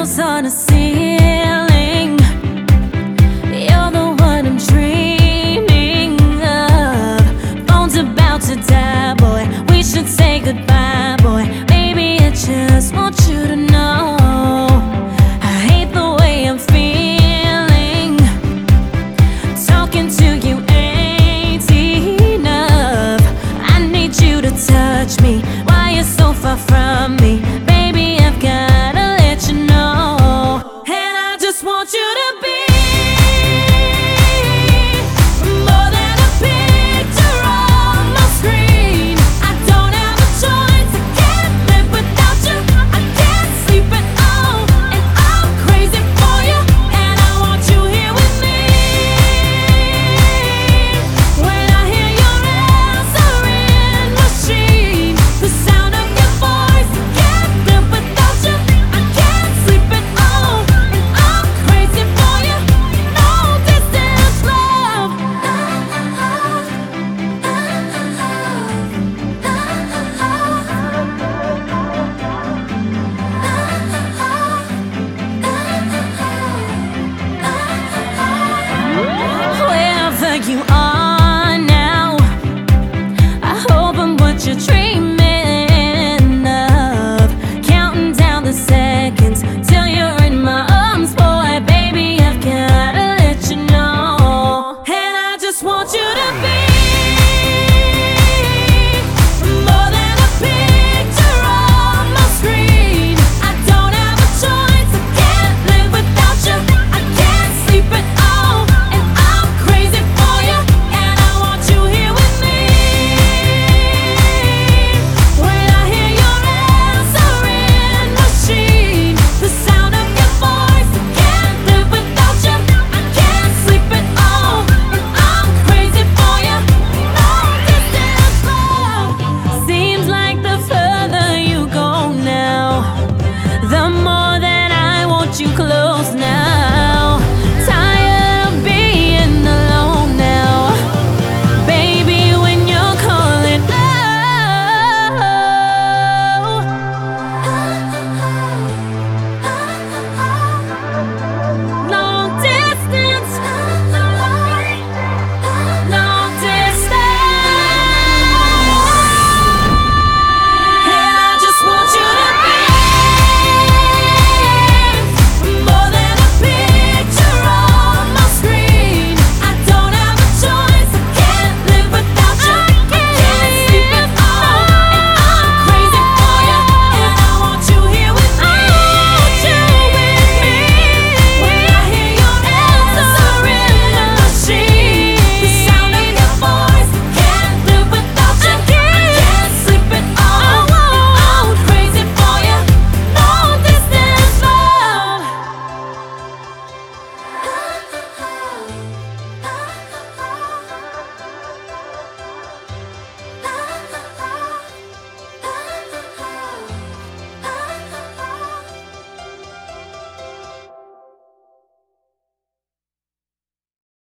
candles on a ceiling. You're the one I'm dreaming of. Phone's about to die, boy. We should say goodbye, boy. Maybe I just want you to you are.